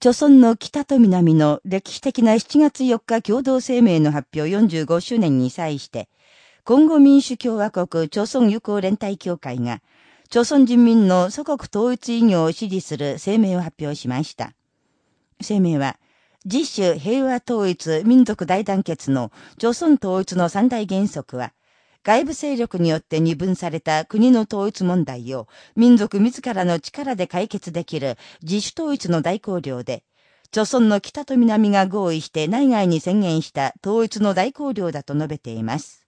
朝村の北と南の歴史的な7月4日共同声明の発表45周年に際して、今後民主共和国朝鮮友好連帯協会が、朝鮮人民の祖国統一医業を支持する声明を発表しました。声明は、自主平和統一民族大団結の朝鮮統一の三大原則は、外部勢力によって二分された国の統一問題を民族自らの力で解決できる自主統一の大綱領で、朝村の北と南が合意して内外に宣言した統一の大綱領だと述べています。